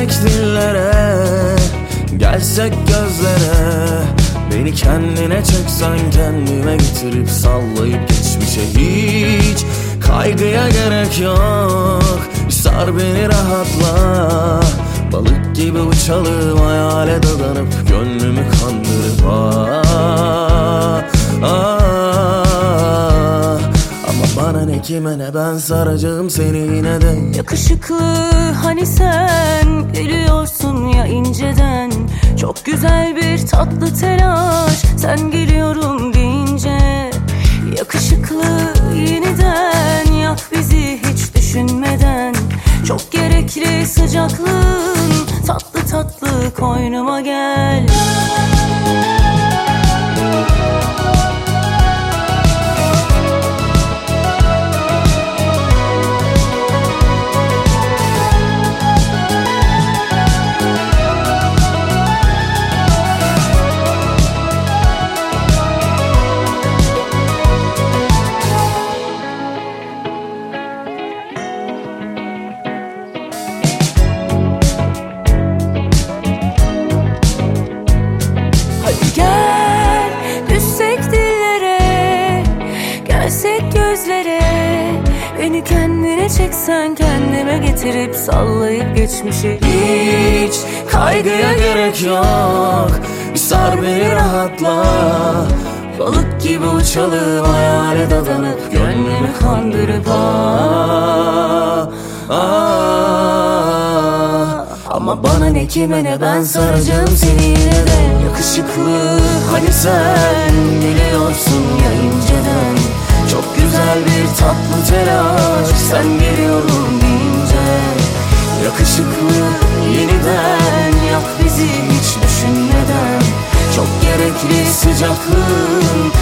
Düşsek dillere Gelsek gözlere. Beni kendine çeksen kendime getirip sallayıp geçmişe hiç Kaygıya gerek yok. Sar beni rahatla Balık gibi uçalım hayale dadanıp Gönlümü kandırıp ah, ah. Ama bana ne kime ne ben saracağım seni yine de. Yakışıklı hani sen güzel bir tatlı telaş. Sen geliyorum deyince Yakışıklı yeniden yak bizi hiç düşünmeden. Çok gerekli sıcaklığın tatlı tatlı koynuma gel. Hadi Beni kendine çeksen kendime getirip sallayıp geçmişi Hiç kaygıya gerek yok. Bir sar beni rahatla. Balık gibi uçalım hayale dadanıp Gönlümü kandırıp ah, ah. Ama bana ne kime ne ben saracağım seni yine de. Yakışıklı hani sen geliyorsun sen geliyorum deyince Yakışıklı yeniden yak bizi hiç düşünmeden. Çok gerekli sıcaklığın